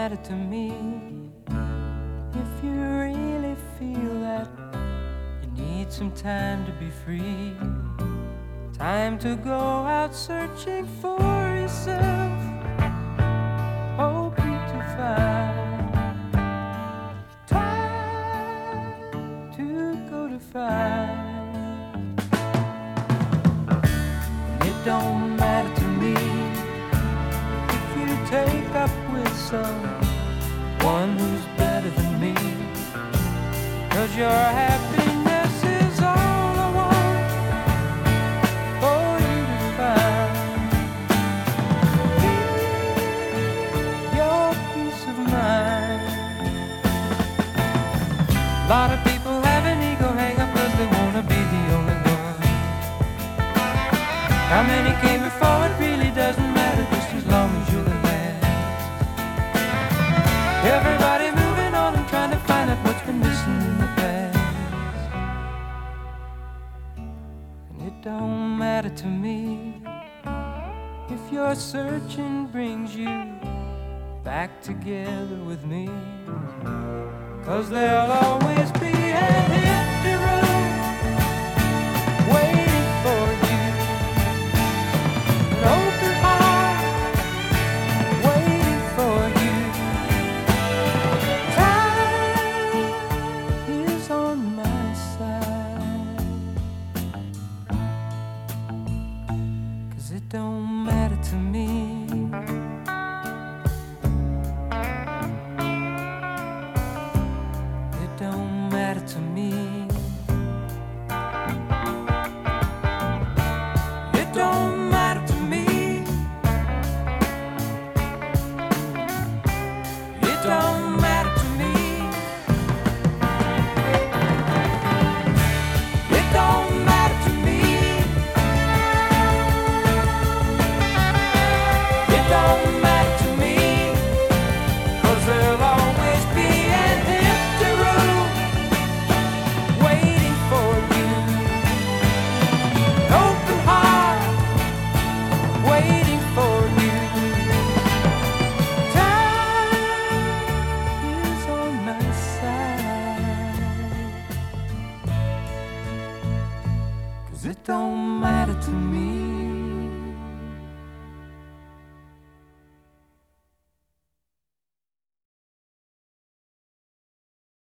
matter to me if you really feel that you need some time to be free. Time to go out searching for yourself, hoping to find. Time to go to find. It don't matter to me if you take someone who's better than me. Cause your happiness is all it don't matter to me if your searching brings you back together with me. Cause there'll always don't matter to me. Cause it don't matter to me.